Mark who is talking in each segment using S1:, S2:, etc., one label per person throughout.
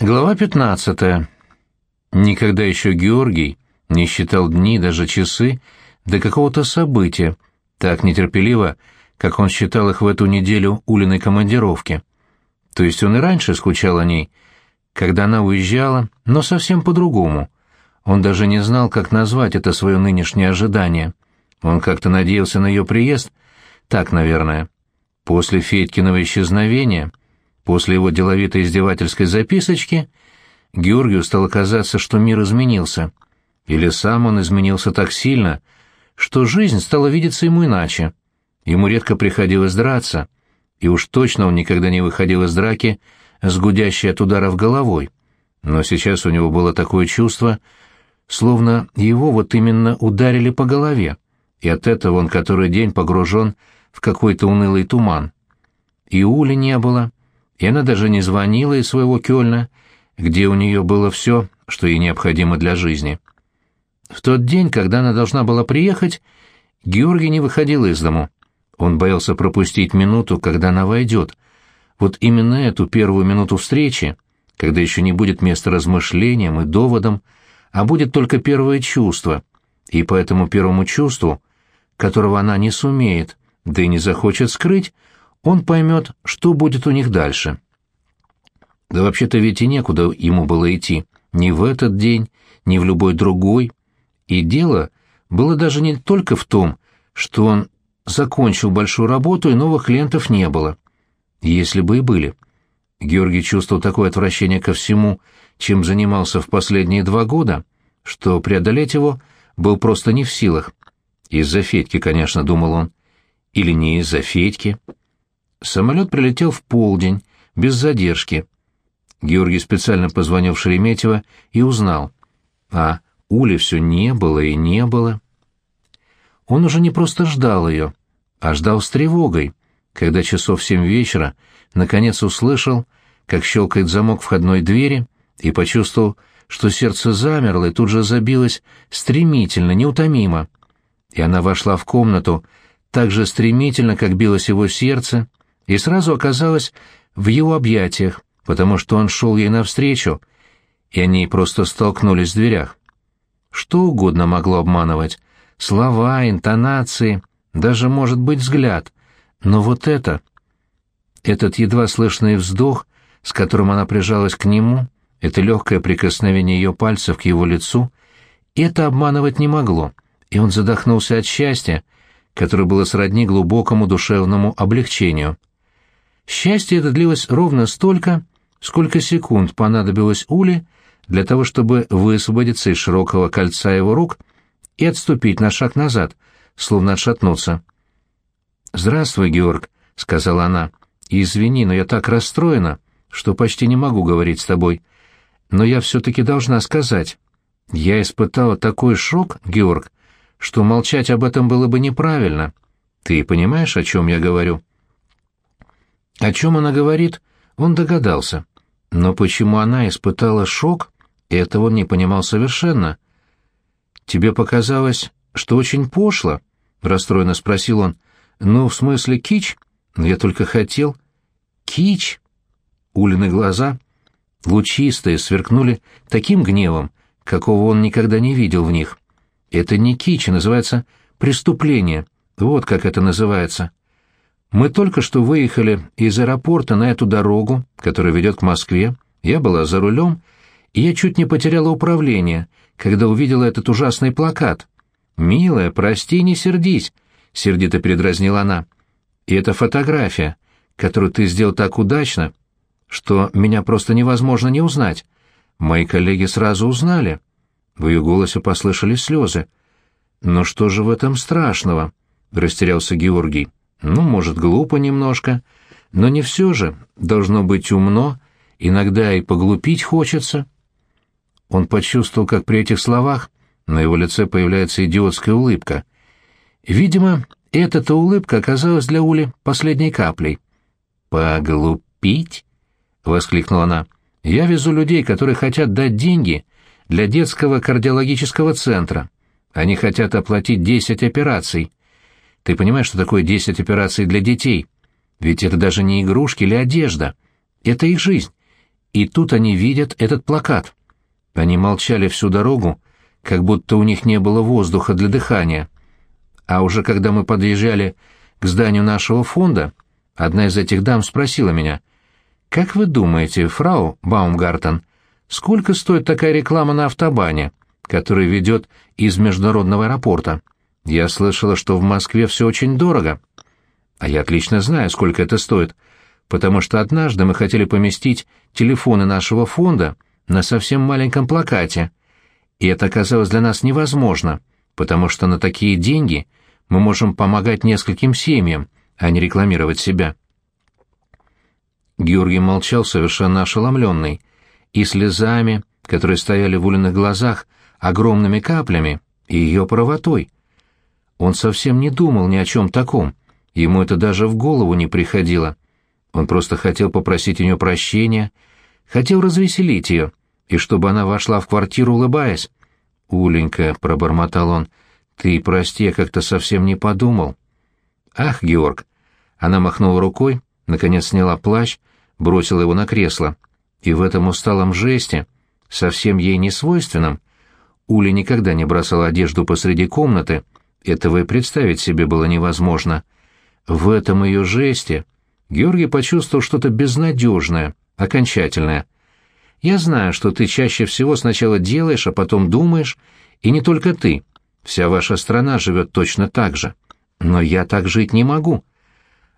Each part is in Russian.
S1: Глава 15. Никогда еще Георгий не считал дни, даже часы, до какого-то события, так нетерпеливо, как он считал их в эту неделю Улиной командировки. То есть он и раньше скучал о ней, когда она уезжала, но совсем по-другому. Он даже не знал, как назвать это свое нынешнее ожидание. Он как-то надеялся на ее приезд, так, наверное. После Федькиного исчезновения После его деловитой издевательской записочки Георгию стало казаться, что мир изменился. Или сам он изменился так сильно, что жизнь стала видеться ему иначе. Ему редко приходилось драться, и уж точно он никогда не выходил из драки с гудящей от ударов головой. Но сейчас у него было такое чувство, словно его вот именно ударили по голове, и от этого он который день погружен в какой-то унылый туман. И Ули не было, и она даже не звонила из своего Кёльна, где у нее было все, что ей необходимо для жизни. В тот день, когда она должна была приехать, Георгий не выходил из дому. Он боялся пропустить минуту, когда она войдет. Вот именно эту первую минуту встречи, когда еще не будет места размышлениям и доводам, а будет только первое чувство, и по этому первому чувству, которого она не сумеет, да и не захочет скрыть, он поймет, что будет у них дальше. Да вообще-то ведь и некуда ему было идти, ни в этот день, ни в любой другой. И дело было даже не только в том, что он закончил большую работу и новых клиентов не было. Если бы и были. Георгий чувствовал такое отвращение ко всему, чем занимался в последние два года, что преодолеть его был просто не в силах. Из-за Федьки, конечно, думал он. Или не из-за Федьки. Самолет прилетел в полдень, без задержки. Георгий специально позвонил в Шереметьево и узнал. А Ули все не было и не было. Он уже не просто ждал ее, а ждал с тревогой, когда часов семь вечера наконец услышал, как щелкает замок входной двери, и почувствовал, что сердце замерло и тут же забилось стремительно, неутомимо. И она вошла в комнату так же стремительно, как билось его сердце, и сразу оказалась в его объятиях, потому что он шел ей навстречу, и они просто столкнулись в дверях. Что угодно могло обманывать. Слова, интонации, даже, может быть, взгляд. Но вот это... Этот едва слышный вздох, с которым она прижалась к нему, это легкое прикосновение ее пальцев к его лицу, это обманывать не могло, и он задохнулся от счастья, которое было сродни глубокому душевному облегчению. Счастье это длилось ровно столько, сколько секунд понадобилось Уле для того, чтобы высвободиться из широкого кольца его рук и отступить на шаг назад, словно отшатнуться. «Здравствуй, Георг», — сказала она. «Извини, но я так расстроена, что почти не могу говорить с тобой. Но я все-таки должна сказать. Я испытала такой шок, Георг, что молчать об этом было бы неправильно. Ты понимаешь, о чем я говорю?» О чем она говорит, он догадался. Но почему она испытала шок, этого он не понимал совершенно. «Тебе показалось, что очень пошло?» — расстроенно спросил он. «Ну, в смысле, кич? Я только хотел...» «Кич?» Улины глаза, лучистые, сверкнули таким гневом, какого он никогда не видел в них. «Это не кич, а называется преступление. Вот как это называется. Мы только что выехали из аэропорта на эту дорогу, которая ведет к Москве. Я была за рулем, и я чуть не потеряла управление, когда увидела этот ужасный плакат. «Милая, прости, не сердись», — сердито передразнила она. «И эта фотография, которую ты сделал так удачно, что меня просто невозможно не узнать. Мои коллеги сразу узнали». В ее голосе послышались слезы. «Но что же в этом страшного?» — растерялся Георгий. Ну, может, глупо немножко, но не все же, должно быть умно, иногда и поглупить хочется. Он почувствовал, как при этих словах на его лице появляется идиотская улыбка. Видимо, эта-то улыбка оказалась для Ули последней каплей. «Поглупить?» — воскликнула она. «Я везу людей, которые хотят дать деньги для детского кардиологического центра. Они хотят оплатить десять операций. Ты понимаешь, что такое десять операций для детей? Ведь это даже не игрушки или одежда. Это их жизнь. и тут они видят этот плакат. Они молчали всю дорогу, как будто у них не было воздуха для дыхания. А уже когда мы подъезжали к зданию нашего фонда, одна из этих дам спросила меня, «Как вы думаете, фрау Баумгартен, сколько стоит такая реклама на автобане, которая ведет из международного аэропорта? Я слышала, что в Москве все очень дорого». А я отлично знаю, сколько это стоит, потому что однажды мы хотели поместить телефоны нашего фонда на совсем маленьком плакате, и это оказалось для нас невозможно, потому что на такие деньги мы можем помогать нескольким семьям, а не рекламировать себя. Георгий молчал совершенно ошеломленный, и слезами, которые стояли в Улиных глазах, огромными каплями, и ее правотой. Он совсем не думал ни о чем таком, ему это даже в голову не приходило. Он просто хотел попросить у нее прощения, хотел развеселить ее, и чтобы она вошла в квартиру, улыбаясь. «Уленька», — пробормотал он, — «ты прости, я как-то совсем не подумал». «Ах, Георг!» Она махнула рукой, наконец сняла плащ, бросила его на кресло. И в этом усталом жесте, совсем ей не свойственном, Уля никогда не бросала одежду посреди комнаты, этого и представить себе было невозможно. В этом ее жесте Георгий почувствовал что-то безнадежное, окончательное — я знаю, что ты чаще всего сначала делаешь, а потом думаешь, и не только ты. Вся ваша страна живет точно так же. Но я так жить не могу.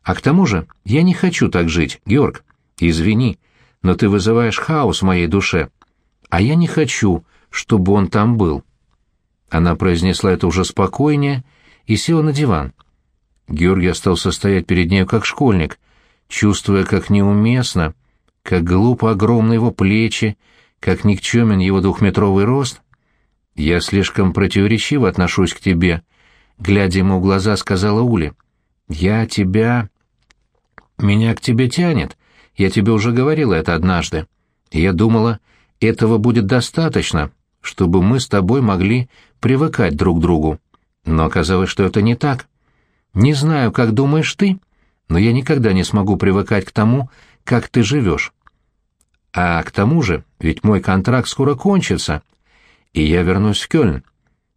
S1: А к тому же я не хочу так жить, Георг. Извини, но ты вызываешь хаос в моей душе. А я не хочу, чтобы он там был. Она произнесла это уже спокойнее и села на диван. Георгий остался стоять перед нею как школьник, чувствуя, как неуместно, как глупо огромны его плечи, как никчемен его двухметровый рост. Я слишком противоречиво отношусь к тебе, глядя ему в глаза, сказала Ули. Я тебя... Меня к тебе тянет. Я тебе уже говорила это однажды. я думала, этого будет достаточно, чтобы мы с тобой могли привыкать друг к другу. Но оказалось, что это не так. Не знаю, как думаешь ты, но я никогда не смогу привыкать к тому, как ты живешь. А к тому же, ведь мой контракт скоро кончится, и я вернусь в Кёльн.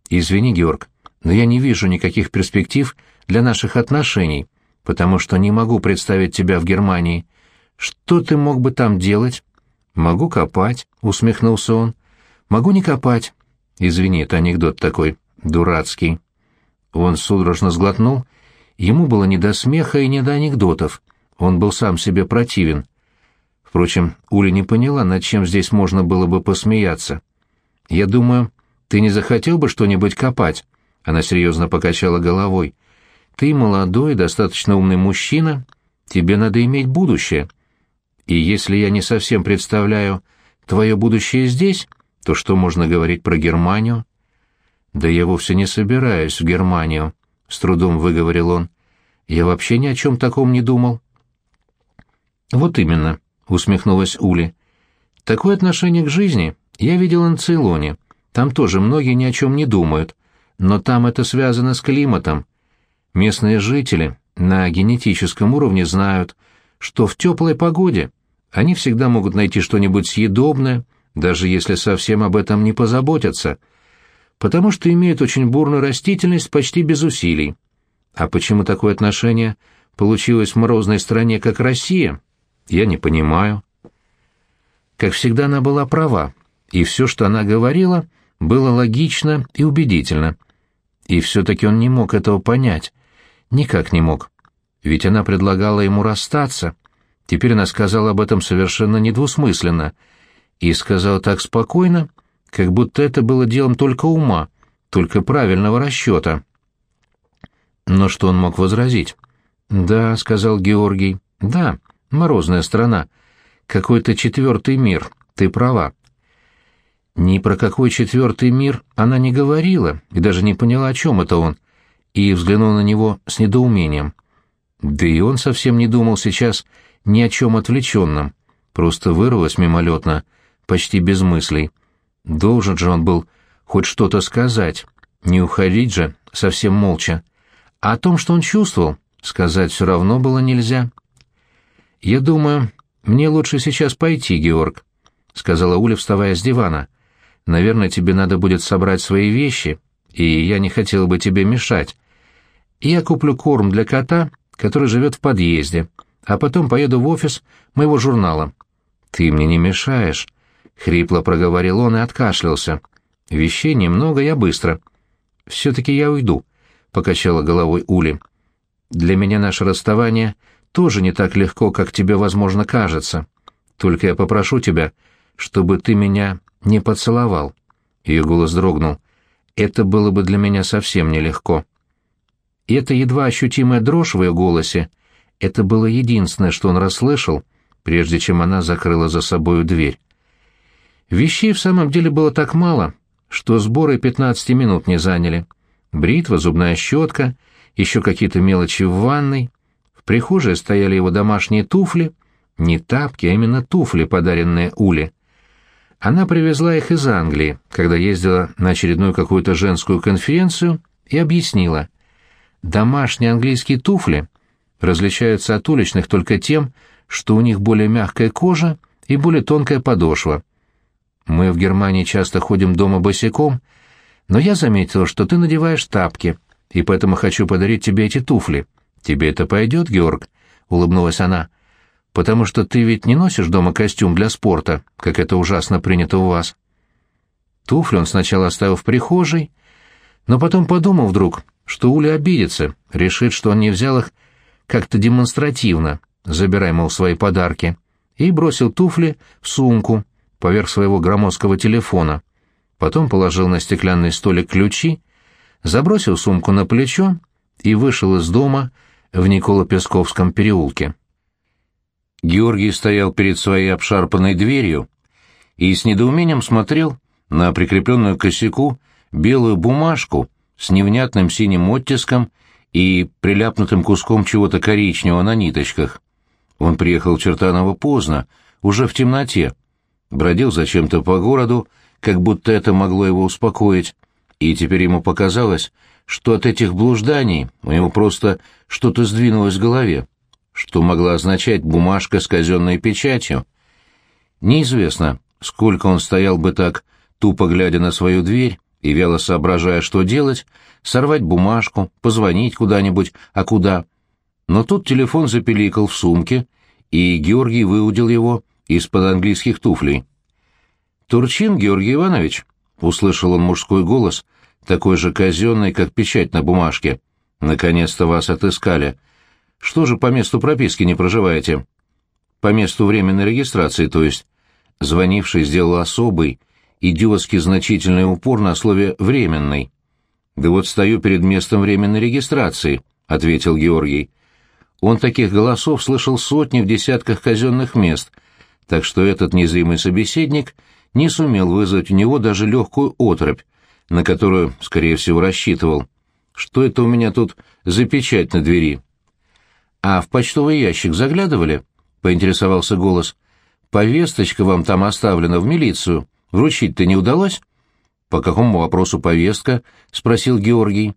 S1: Извини, Георг, но я не вижу никаких перспектив для наших отношений, потому что не могу представить тебя в Германии. Что ты мог бы там делать? Могу копать, усмехнулся он. Могу не копать. Извини, это анекдот такой, дурацкий. Он судорожно сглотнул. Ему было не до смеха и не до анекдотов. Он был сам себе противен. Впрочем, Уля не поняла, над чем здесь можно было бы посмеяться. «Я думаю, ты не захотел бы что-нибудь копать?» Она серьезно покачала головой. «Ты молодой, достаточно умный мужчина. Тебе надо иметь будущее. И если я не совсем представляю твое будущее здесь, то что можно говорить про Германию?» «Да я вовсе не собираюсь в Германию», — с трудом выговорил он. «Я вообще ни о чем таком не думал». «Вот именно», — усмехнулась Ули. «Такое отношение к жизни я видела на Цейлоне. Там тоже многие ни о чем не думают, но там это связано с климатом. Местные жители на генетическом уровне знают, что в теплой погоде они всегда могут найти что-нибудь съедобное, даже если совсем об этом не позаботятся, потому что имеют очень бурную растительность почти без усилий. А почему такое отношение получилось в морозной стране, как Россия, я не понимаю. Как всегда, она была права, и все, что она говорила, было логично и убедительно. И все-таки он не мог этого понять. Никак не мог. Ведь она предлагала ему расстаться. Теперь она сказала об этом совершенно недвусмысленно. И сказала так спокойно, как будто это было делом только ума, только правильного расчета. Но что он мог возразить? «Да», — сказал Георгий, — «да, Морозная страна. Какой-то четвертый мир. Ты права. Ни про какой четвертый мир она не говорила и даже не поняла, о чем это он, и взглянула на него с недоумением. Да и он совсем не думал сейчас ни о чем отвлеченном, просто вырвалось мимолетно, почти без мыслей. Должен же он был хоть что-то сказать, не уходить же, совсем молча. А о том, что он чувствовал, сказать все равно было нельзя. «Я думаю, мне лучше сейчас пойти, Георг», — сказала Уля, вставая с дивана. «Наверное, тебе надо будет собрать свои вещи, и я не хотела бы тебе мешать. Я куплю корм для кота, который живет в подъезде, а потом поеду в офис моего журнала». «Ты мне не мешаешь», — хрипло проговорил он и откашлялся. «Вещей немного, я быстро». «Все-таки я уйду», — покачала головой Ули. «Для меня наше расставание тоже не так легко, как тебе, возможно, кажется. Только я попрошу тебя, чтобы ты меня не поцеловал». Ее голос дрогнул. «Это было бы для меня совсем нелегко». И эта едва ощутимая дрожь в ее голосе, это было единственное, что он расслышал, прежде чем она закрыла за собою дверь. Вещей в самом деле было так мало, что сборы пятнадцати минут не заняли. Бритва, зубная щетка, еще какие-то мелочи в ванной. В прихожей стояли его домашние туфли, не тапки, а именно туфли, подаренные Уле. Она привезла их из Англии, когда ездила на очередную какую-то женскую конференцию, и объяснила. Домашние английские туфли различаются от уличных только тем, что у них более мягкая кожа и более тонкая подошва. Мы в Германии часто ходим дома босиком, но я заметила, что ты надеваешь тапки, и поэтому хочу подарить тебе эти туфли. Тебе это пойдет, Георг?» — улыбнулась она. «Потому что ты ведь не носишь дома костюм для спорта, как это ужасно принято у вас». Туфли он сначала оставил в прихожей, но потом подумал вдруг, что Уля обидится, решит, что он не взял их как-то демонстративно, забирая, мол, свои подарки, и бросил туфли в сумку поверх своего громоздкого телефона. Потом положил на стеклянный столик ключи, забросил сумку на плечо и вышел из дома в Николо-Песковском переулке. Георгий стоял перед своей обшарпанной дверью и с недоумением смотрел на прикрепленную к косяку белую бумажку с невнятным синим оттиском и приляпнутым куском чего-то коричневого на ниточках. Он приехал в Чертаново поздно, уже в темноте, бродил зачем-то по городу, как будто это могло его успокоить, и теперь ему показалось, что от этих блужданий у него просто что-то сдвинулось в голове, что могла означать бумажка с казенной печатью. Неизвестно, сколько он стоял бы так, тупо глядя на свою дверь и вяло соображая, что делать, сорвать бумажку, позвонить куда-нибудь, а куда. Но тут телефон запеликал в сумке, и Георгий выудил его из-под английских туфлей. «Турчин Георгий Иванович?» — услышал он мужской голос, такой же казенный, как печать на бумажке. «Наконец-то вас отыскали. Что же по месту прописки не проживаете?» «По месту временной регистрации, то есть». Звонивший сделал особый, идиотски значительный упор на слове «временный». «Да вот стою перед местом временной регистрации», — ответил Георгий. Он таких голосов слышал сотни в десятках казенных мест, так что этот незримый собеседник не сумел вызвать у него даже легкую отрыбь, на которую, скорее всего, рассчитывал. Что это у меня тут за печать на двери? А в почтовый ящик заглядывали? Поинтересовался голос. Повесточка вам там оставлена в милицию. Вручить-то не удалось? По какому вопросу повестка? Спросил Георгий.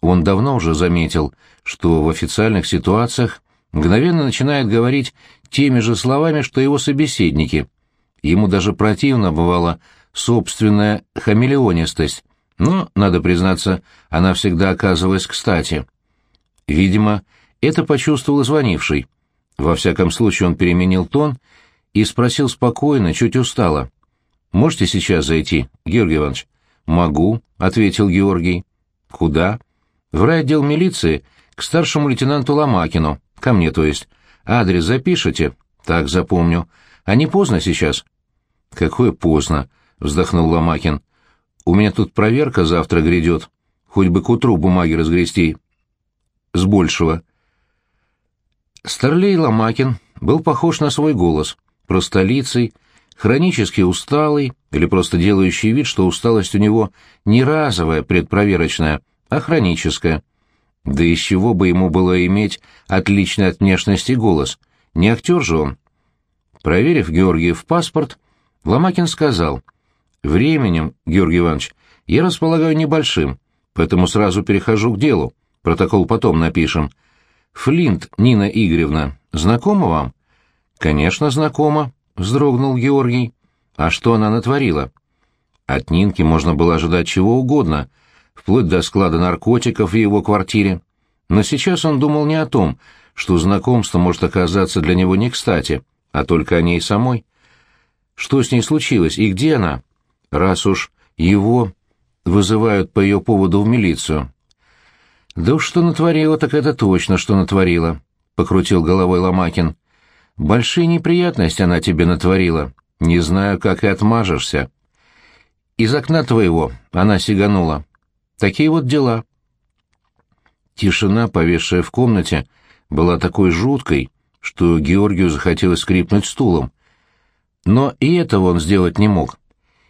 S1: Он давно уже заметил, что в официальных ситуациях мгновенно начинает говорить теми же словами, что его собеседники. Ему даже противно бывала собственная хамелеонистость, но, надо признаться, она всегда оказывалась кстати. Видимо, это почувствовал звонивший. Во всяком случае он переменил тон и спросил спокойно, чуть устало. «Можете сейчас зайти, Георгий Иванович?» «Могу», — ответил Георгий. «Куда?» «В райотдел милиции, к старшему лейтенанту Ломакину, ко мне, то есть. Адрес запишите?» «Так, запомню. А не поздно сейчас?» «Какое поздно?» — вздохнул Ломакин. «У меня тут проверка завтра грядет. Хоть бы к утру бумаги разгрести. С большего». Старлей Ломакин был похож на свой голос, простолицей, хронически усталый или просто делающий вид, что усталость у него не разовая, предпроверочная, а хроническая. Да из чего бы ему было иметь отличный от внешности голос? Не актер же он. Проверив Георгиев паспорт, Ломакин сказал, «Временем, Георгий Иванович, я располагаю небольшим, поэтому сразу перехожу к делу. Протокол потом напишем. Флинт Нина Игоревна, знакома вам?» «Конечно, знакома», — вздрогнул Георгий. А что она натворила? От Нинки можно было ожидать чего угодно, вплоть до склада наркотиков в его квартире. Но сейчас он думал не о том, что знакомство может оказаться для него не кстати, а только о ней самой. Что с ней случилось и где она? Раз уж его вызывают по ее поводу в милицию. «Да уж что натворила, так это точно, что натворила», — покрутил головой Ломакин. «Большие неприятности она тебе натворила. Не знаю, как и отмажешься. Из окна твоего она сиганула. Такие вот дела». Тишина, повисшая в комнате, была такой жуткой, что Георгию захотелось скрипнуть стулом. Но и этого он сделать не мог.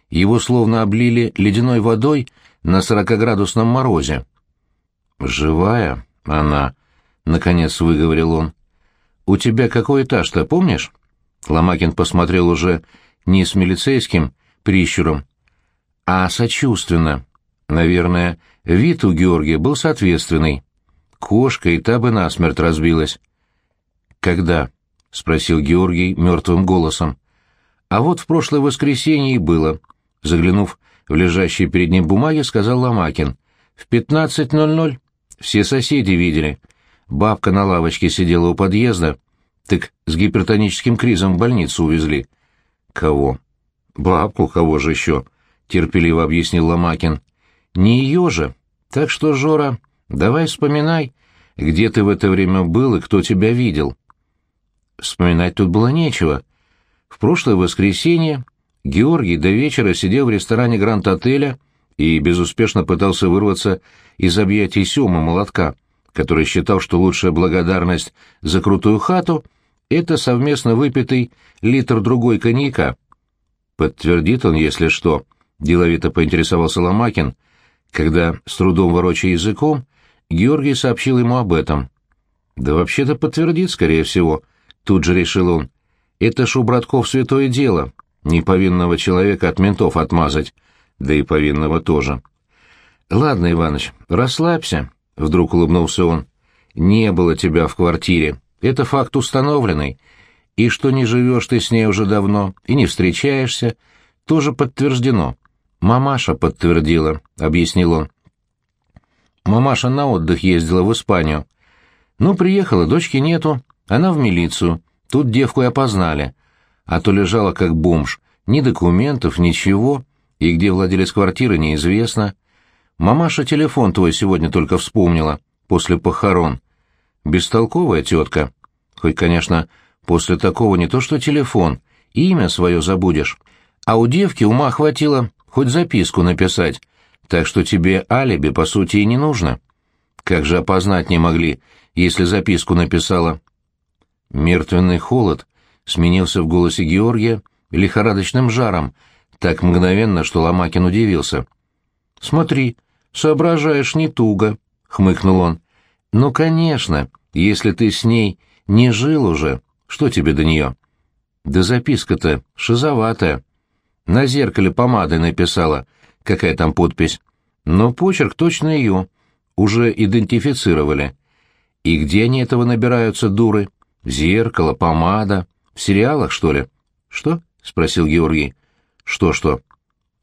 S1: Его словно облили ледяной водой на сорокоградусном морозе. «Живая она», — наконец выговорил он. «У тебя какой этаж-то, помнишь?» Ломакин посмотрел уже не с милицейским прищуром, а сочувственно. Наверное, вид у Георгия был соответственный. Кошка и та бы насмерть разбилась. «Когда?» — спросил Георгий мертвым голосом. «А вот в прошлое воскресенье и было», — заглянув в лежащие перед ним бумаги, сказал Ломакин. «В пятнадцать ноль ноль все соседи видели. Бабка на лавочке сидела у подъезда, так с гипертоническим кризом в больницу увезли». «Кого?» «Бабку, кого же еще?» — терпеливо объяснил Ломакин. «Не ее же. Так что, Жора, давай вспоминай, где ты в это время был и кто тебя видел». Вспоминать тут было нечего. В прошлое воскресенье Георгий до вечера сидел в ресторане Гранд-отеля и безуспешно пытался вырваться из объятий Сёмы Молотка, который считал, что лучшая благодарность за крутую хату — это совместно выпитый литр-другой коньяка. Подтвердит он, если что, — деловито поинтересовался Ломакин, когда, с трудом ворочая языком, Георгий сообщил ему об этом. «Да вообще-то подтвердит, скорее всего», — тут же решил он. «Это ж у братков святое дело, неповинного человека от ментов отмазать, да и повинного тоже». «Ладно, Иваныч, расслабься», — вдруг улыбнулся он. «Не было тебя в квартире. Это факт установленный. И что не живешь ты с ней уже давно и не встречаешься, тоже подтверждено. Мамаша подтвердила», — объяснил он. Мамаша на отдых ездила в Испанию. Ну, приехала, дочки нету, она в милицию. Тут девку и опознали. А то лежала как бомж. Ни документов, ничего. И где владелец квартиры, неизвестно. Мамаша телефон твой сегодня только вспомнила, после похорон. Бестолковая тетка. Хоть, конечно, после такого не то что телефон, имя свое забудешь. А у девки ума хватило хоть записку написать, так что тебе алиби, по сути, и не нужно. Как же опознать не могли, если записку написала? Мертвенный холод сменился в голосе Георгия лихорадочным жаром, так мгновенно, что Ломакин удивился. «Смотри, соображаешь не туго», — хмыкнул он. «Ну, конечно, если ты с ней не жил уже, что тебе до нее?» «Да записка-то шизоватая. На зеркале помадой написала, какая там подпись. Но почерк точно ее. Уже идентифицировали. И где они этого набираются, дуры?» Зеркало, помада. В сериалах, что ли? Что? спросил Георгий. Что-что?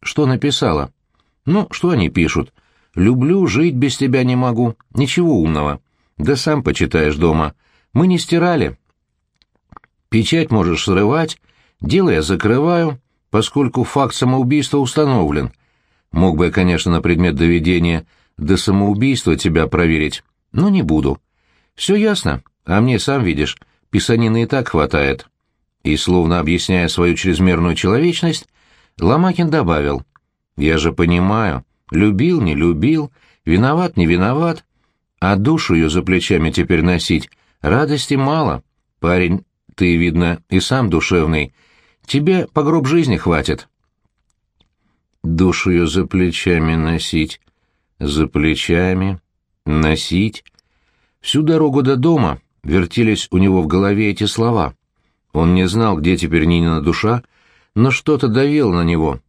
S1: Что написала? Ну, что они пишут? Люблю, жить без тебя не могу. Ничего умного. Да сам почитаешь дома. Мы не стирали. Печать можешь срывать, дело я закрываю, поскольку факт самоубийства установлен. Мог бы я, конечно, на предмет доведения до самоубийства тебя проверить, но не буду. Все ясно? А мне, сам видишь, писанины и так хватает. И, словно объясняя свою чрезмерную человечность, Ломакин добавил, «Я же понимаю, любил, не любил, виноват, не виноват, а душу ее за плечами теперь носить радости мало. Парень, ты, видно, и сам душевный, тебе по гроб жизни хватит». Душу ее за плечами носить, за плечами, носить. Всю дорогу до дома вертелись у него в голове эти слова. Он не знал, где теперь Нинина душа, но что-то давило на него.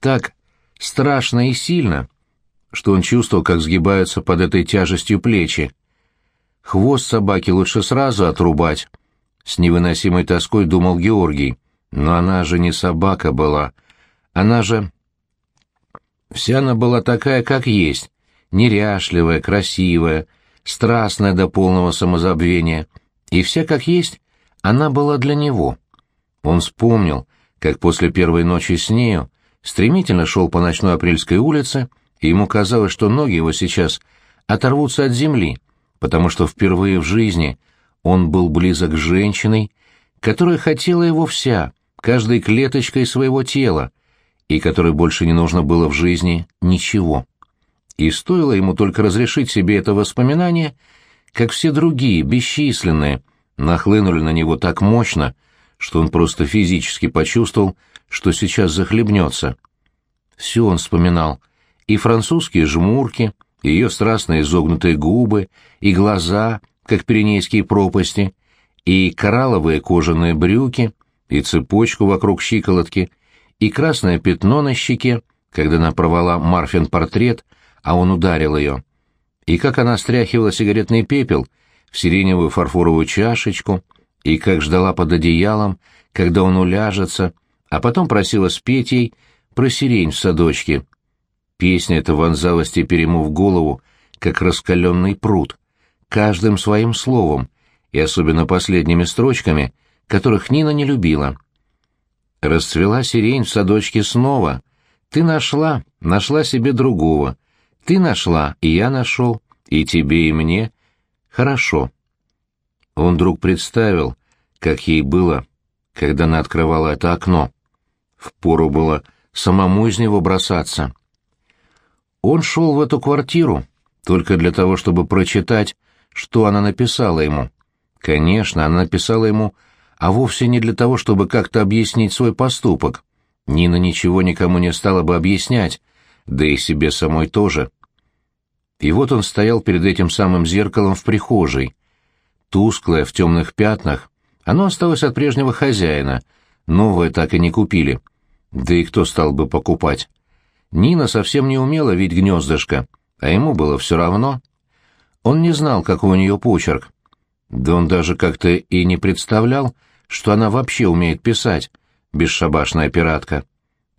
S1: Так страшно и сильно, что он чувствовал, как сгибаются под этой тяжестью плечи. Хвост собаки лучше сразу отрубать. С невыносимой тоской думал Георгий. Но она же не собака была, Она же... Вся она была такая, как есть, неряшливая, красивая, страстная до полного самозабвения. И вся как есть, она была для него. Он вспомнил, как после первой ночи с нею стремительно шел по ночной апрельской улице, и ему казалось, что ноги его сейчас оторвутся от земли, потому что впервые в жизни он был близок с женщиной, которая хотела его вся, каждой клеточкой своего тела, и которой больше не нужно было в жизни ничего. И стоило ему только разрешить себе это воспоминание, как все другие, бесчисленные, нахлынули на него так мощно, что он просто физически почувствовал, что сейчас захлебнется. Все он вспоминал. И французские жмурки, и ее страстно изогнутые губы, и глаза, как пиренейские пропасти, и коралловые кожаные брюки, и цепочку вокруг щиколотки, и красное пятно на щеке, когда она порвала Марфин портрет, а он ударил ее, и как она стряхивала сигаретный пепел в сиреневую фарфоровую чашечку, и как ждала под одеялом, когда он уляжется, а потом просила спеть ей про сирень в садочке. Песня эта вонзалась теперь ему в голову, как раскаленный пруд, каждым своим словом, и особенно последними строчками, которых Нина не любила. «Расцвела сирень в садочке снова. Ты нашла, нашла себе другого. Ты нашла, и я нашел, и тебе, и мне. Хорошо». Он вдруг представил, как ей было, когда она открывала это окно. Впору было самому из него бросаться. Он шел в эту квартиру только для того, чтобы прочитать, что она написала ему. Конечно, она написала ему, а вовсе не для того, чтобы как-то объяснить свой поступок. Нина ничего никому не стала бы объяснять, да и себе самой тоже. И вот он стоял перед этим самым зеркалом в прихожей. Тусклое, в темных пятнах. Оно осталось от прежнего хозяина. Новое так и не купили. Да и кто стал бы покупать? Нина совсем не умела видеть гнездышко, а ему было все равно. Он не знал, какой у нее почерк. Да он даже как-то и не представлял, что она вообще умеет писать, бесшабашная пиратка.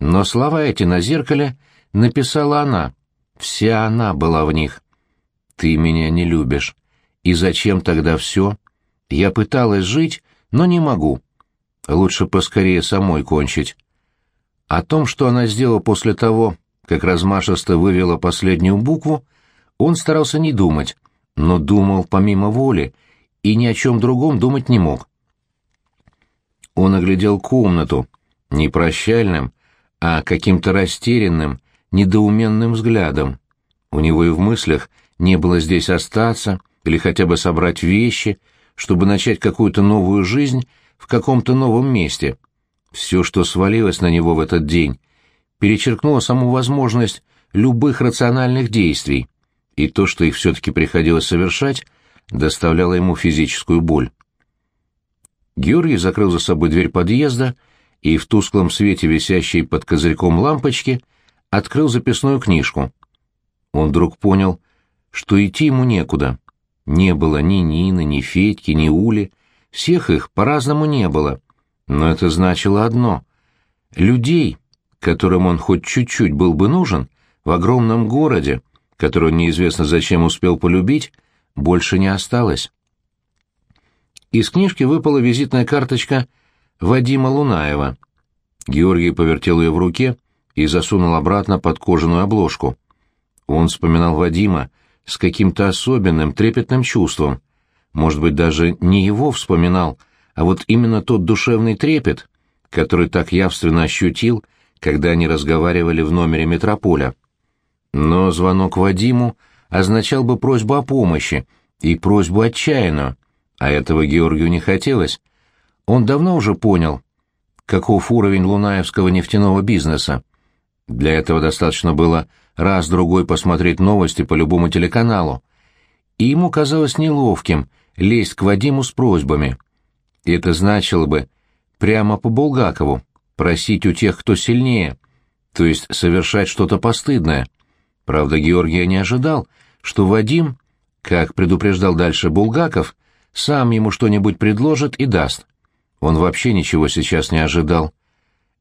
S1: Но слова эти на зеркале написала она. Вся она была в них. «Ты меня не любишь. И зачем тогда все? Я пыталась жить, но не могу. Лучше поскорее самой кончить». О том, что она сделала после того, как размашисто вывела последнюю букву, он старался не думать, но думал помимо воли и ни о чем другом думать не мог. Он оглядел комнату, не прощальным, а каким-то растерянным, недоуменным взглядом. У него и в мыслях не было здесь остаться или хотя бы собрать вещи, чтобы начать какую-то новую жизнь в каком-то новом месте. Все, что свалилось на него в этот день, перечеркнуло саму возможность любых рациональных действий, и то, что их все-таки приходилось совершать, доставляло ему физическую боль. Георгий закрыл за собой дверь подъезда и в тусклом свете, висящей под козырьком лампочки, открыл записную книжку. Он вдруг понял, что идти ему некуда. Не было ни Нины, ни Федьки, ни Ули. Всех их по-разному не было. Но это значило одно. Людей, которым он хоть чуть-чуть был бы нужен, в огромном городе, который он неизвестно зачем успел полюбить, больше не осталось. Из книжки выпала визитная карточка Вадима Лунаева. Георгий повертел ее в руке и засунул обратно под кожаную обложку. Он вспоминал Вадима с каким-то особенным, трепетным чувством. Может быть, даже не его вспоминал, а вот именно тот душевный трепет, который так явственно ощутил, когда они разговаривали в номере метрополя. Но звонок Вадиму означал бы просьбу о помощи, и просьбу отчаянную, а этого Георгию не хотелось. Он давно уже понял, каков уровень лунаевского нефтяного бизнеса. Для этого достаточно было раз-другой посмотреть новости по любому телеканалу. И ему казалось неловким лезть к Вадиму с просьбами. И это значило бы прямо по Булгакову, просить у тех, кто сильнее, то есть совершать что-то постыдное. Правда, Георгия не ожидал, что Вадим, как предупреждал дальше Булгаков, сам ему что-нибудь предложит и даст. Он вообще ничего сейчас не ожидал.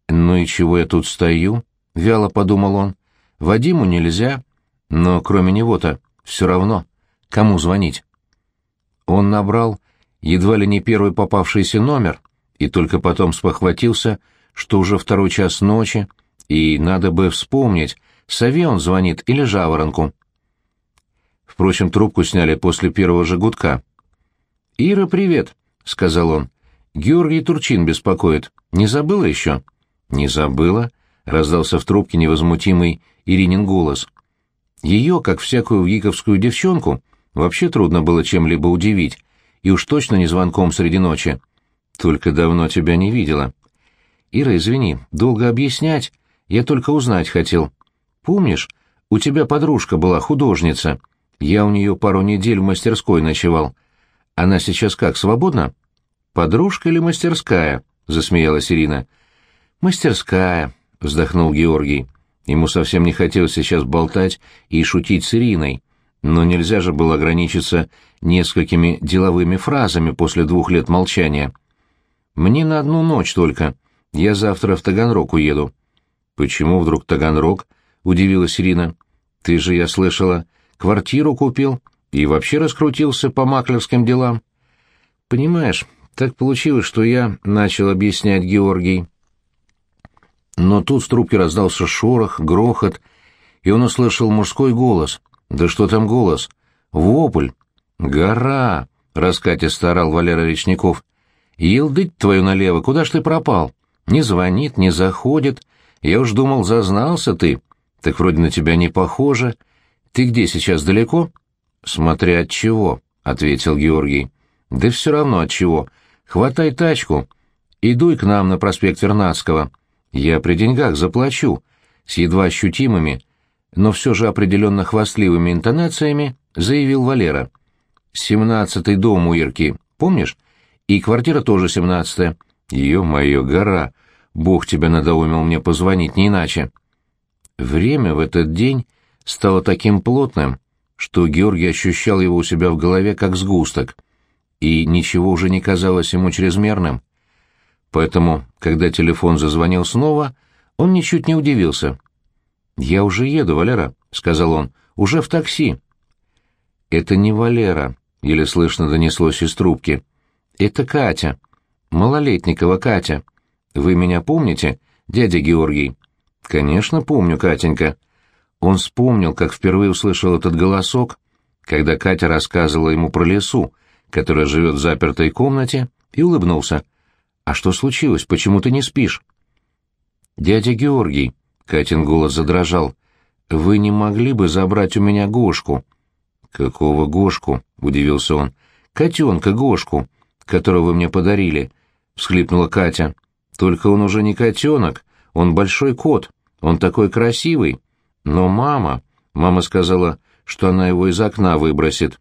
S1: «Ну и чего я тут стою?» — вяло подумал он. «Вадиму нельзя, но кроме него-то все равно. Кому звонить?» Он набрал едва ли не первый попавшийся номер и только потом спохватился, что уже второй час ночи, и надо бы вспомнить, сове он звонит или жаворонку. Впрочем, трубку сняли после первого же гудка. «Ира, привет», — сказал он. «Георгий Турчин беспокоит. Не забыла еще?» «Не забыла», — раздался в трубке невозмутимый Иринин голос. Ее, как всякую виковскую девчонку, вообще трудно было чем-либо удивить, и уж точно не звонком среди ночи. Только давно тебя не видела. Ира, извини, долго объяснять, я только узнать хотел. Помнишь, у тебя подружка была художница. Я у нее пару недель в мастерской ночевал. Она сейчас как, свободна? Подружка или мастерская? Засмеялась Ирина. Мастерская, вздохнул Георгий. Ему совсем не хотелось сейчас болтать и шутить с Ириной, но нельзя же было ограничиться несколькими деловыми фразами после двух лет молчания. «Мне на одну ночь только. Я завтра в Таганрог уеду». «Почему вдруг Таганрог?» — удивилась Ирина. «Ты же, я слышала, квартиру купил и вообще раскрутился по маклерским делам». «Понимаешь, так получилось, что я начал объяснять Георгий». Но тут с трубки раздался шорох, грохот, и он услышал мужской голос. «Да что там голос? Вопль! Гора!» — раскатисто орал Валера Речников. «Елдыть твою налево, куда ж ты пропал? Не звонит, не заходит. Я уж думал, зазнался ты. Так вроде на тебя не похоже. Ты где сейчас, далеко?» «Смотря от чего», — ответил Георгий. «Да все равно от чего. Хватай тачку и дуй к нам на проспект Вернадского. Я при деньгах заплачу, с едва ощутимыми, но все же определенно хвастливыми интонациями заявил Валера. «Семнадцатый дом у Ирки, помнишь? И квартира тоже семнадцатая. Ё-моё, гора! Бог тебя надоумил мне позвонить, не иначе». Время в этот день стало таким плотным, что Георгий ощущал его у себя в голове как сгусток, и ничего уже не казалось ему чрезмерным. Поэтому, когда телефон зазвонил снова, он ничуть не удивился. «Я уже еду, Валера», — сказал он, — «уже в такси». «Это не Валера», — еле слышно донеслось из трубки. «Это Катя. Малолетникова Катя. Вы меня помните, дядя Георгий?» «Конечно помню, Катенька». Он вспомнил, как впервые услышал этот голосок, когда Катя рассказывала ему про лесу, которая живет в запертой комнате, и улыбнулся. «А что случилось? Почему ты не спишь?» «Дядя Георгий», — Катин голос задрожал, — «вы не могли бы забрать у меня Гошку?» «Какого Гошку?» — удивился он. «Котенка Гошку, которого вы мне подарили», — всхлипнула Катя. «Только он уже не котенок, он большой кот, он такой красивый. Но мама...» Мама сказала, что она его из окна выбросит.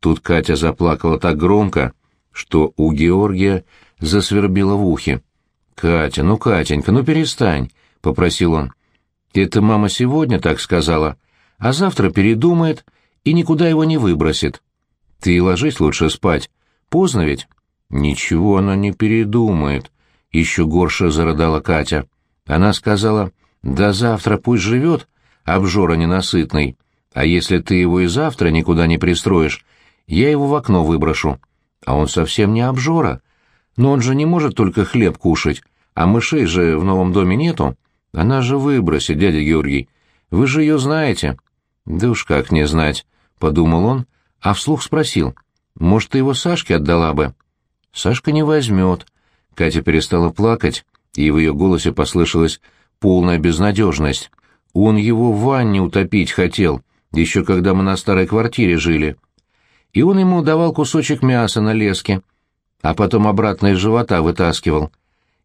S1: Тут Катя заплакала так громко, что у Георгия засвербило в ухе. «Катя, ну, Катенька, ну перестань», — попросил он. «Это мама сегодня так сказала, а завтра передумает и никуда его не выбросит. Ты ложись лучше спать. Поздно ведь?» «Ничего она не передумает», — еще горше зарыдала Катя. Она сказала, «Да завтра пусть живет, обжора ненасытный, а если ты его и завтра никуда не пристроишь, я его в окно выброшу. А он совсем не обжора, но он же не может только хлеб кушать, а мышей же в новом доме нету. Она же выбросит, дядя Георгий. Вы же ее знаете. Да уж как не знать, — подумал он, а вслух спросил. Может, ты его Сашке отдала бы? Сашка не возьмет. Катя перестала плакать, и в ее голосе послышалась полная безнадежность. Он его в ванне утопить хотел, еще когда мы на старой квартире жили. И он ему давал кусочек мяса на леске, а потом обратно из живота вытаскивал.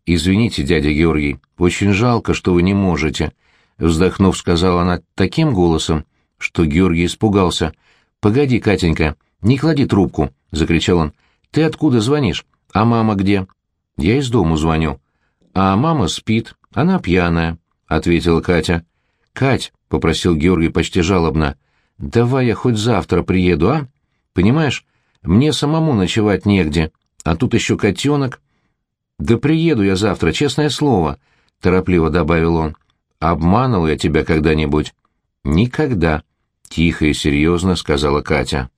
S1: «Извините, дядя Георгий, очень жалко, что вы не можете», — вздохнув, сказала она таким голосом, что Георгий испугался. «Погоди, Катенька, не клади трубку», — закричал он. «Ты откуда звонишь? А мама где?» «Я из дому звоню». «А мама спит, она пьяная», — ответила Катя. «Кать», — попросил Георгий почти жалобно, — «давай я хоть завтра приеду, а? Понимаешь, мне самому ночевать негде, а тут еще котенок. Да приеду я завтра, честное слово. — торопливо добавил он. «Обманул я тебя когда-нибудь?» «Никогда», — тихо и серьезно сказала Катя.